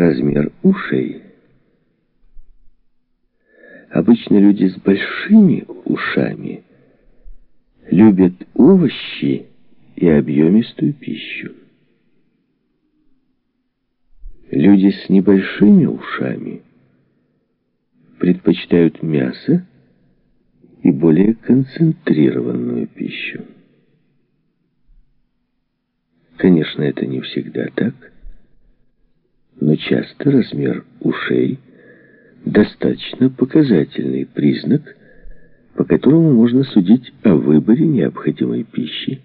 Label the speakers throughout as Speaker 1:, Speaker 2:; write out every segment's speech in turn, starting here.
Speaker 1: размер ушей. Обычно люди с большими ушами любят овощи и объемистую пищу. Люди с небольшими ушами предпочитают мясо и более концентрированную пищу. Конечно, это не всегда так, но часто размер ушей достаточно показательный признак, по которому можно судить о выборе необходимой пищи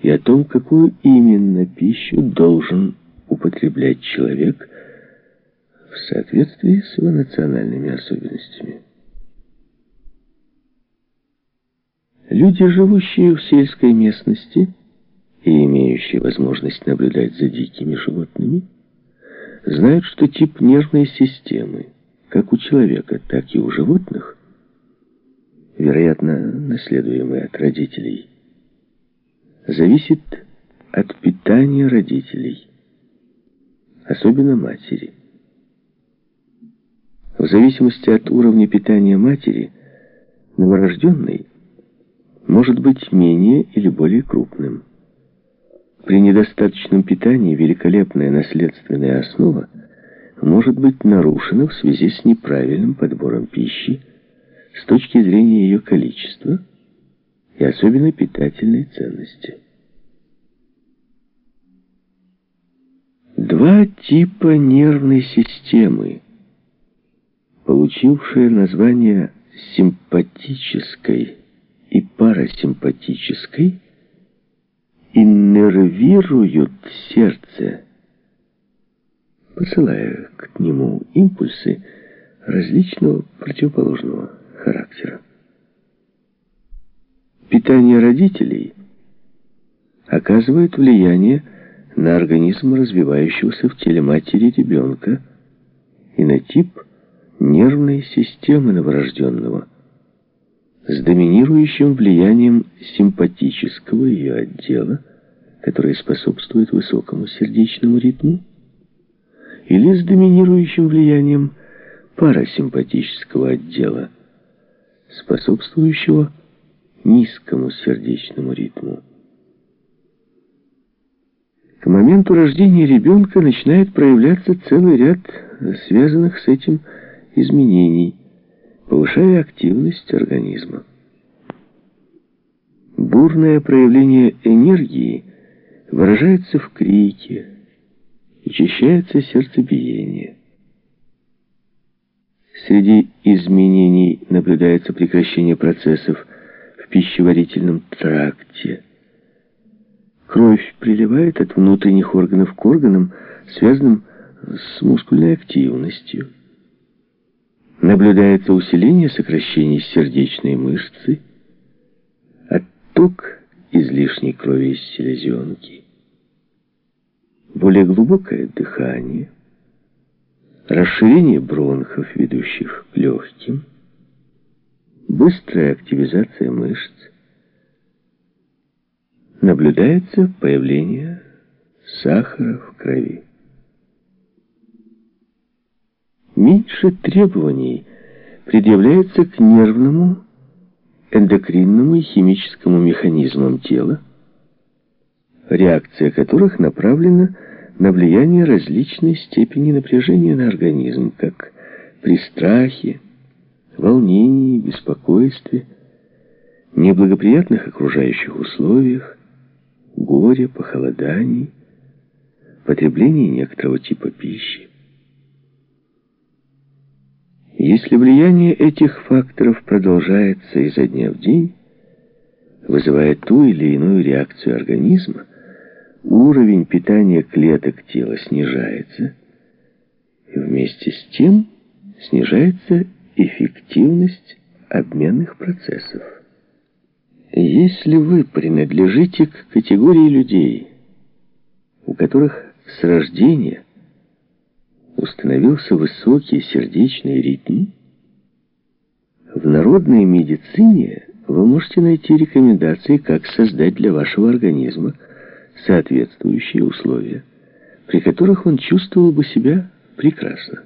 Speaker 1: и о том, какую именно пищу должен употреблять человек в соответствии с его национальными особенностями. Люди, живущие в сельской местности и имеющие возможность наблюдать за дикими животными, знают, что тип нервной системы, как у человека, так и у животных, вероятно, наследуемый от родителей, зависит от питания родителей, особенно матери. В зависимости от уровня питания матери, новорожденный может быть менее или более крупным. При недостаточном питании великолепная наследственная основа может быть нарушена в связи с неправильным подбором пищи с точки зрения ее количества и особенно питательной ценности. Два типа нервной системы, получившие название симпатической и парасимпатической, иннервируют сердце, посылая к нему импульсы различного противоположного характера. Питание родителей оказывает влияние на организм развивающегося в теле матери ребенка и на тип нервной системы новорожденного с доминирующим влиянием симпатического ее отдела, который способствует высокому сердечному ритму, или с доминирующим влиянием парасимпатического отдела, способствующего низкому сердечному ритму. К моменту рождения ребенка начинает проявляться целый ряд связанных с этим изменений, повышая активность организма. Бурное проявление энергии выражается в крике, учащается сердцебиение. Среди изменений наблюдается прекращение процессов в пищеварительном тракте. Кровь приливает от внутренних органов к органам, связанным с мускульной активностью. Наблюдается усиление сокращений сердечной мышцы, отток излишней крови из селезенки, более глубокое дыхание, расширение бронхов, ведущих к легким, быстрая активизация мышц, наблюдается появление сахара в крови. Меньше требований предъявляется к нервному, эндокринному и химическому механизмам тела, реакция которых направлена на влияние различной степени напряжения на организм, как при страхе, волнении, беспокойстве, неблагоприятных окружающих условиях, горе, похолоданий, потребление некоторого типа пищи. Если влияние этих факторов продолжается изо дня в день, вызывая ту или иную реакцию организма, уровень питания клеток тела снижается, и вместе с тем снижается эффективность обменных процессов. Если вы принадлежите к категории людей, у которых с рождения установился высокий сердечный ритм, в народной медицине вы можете найти рекомендации, как создать для вашего организма соответствующие условия, при которых он чувствовал бы себя прекрасно.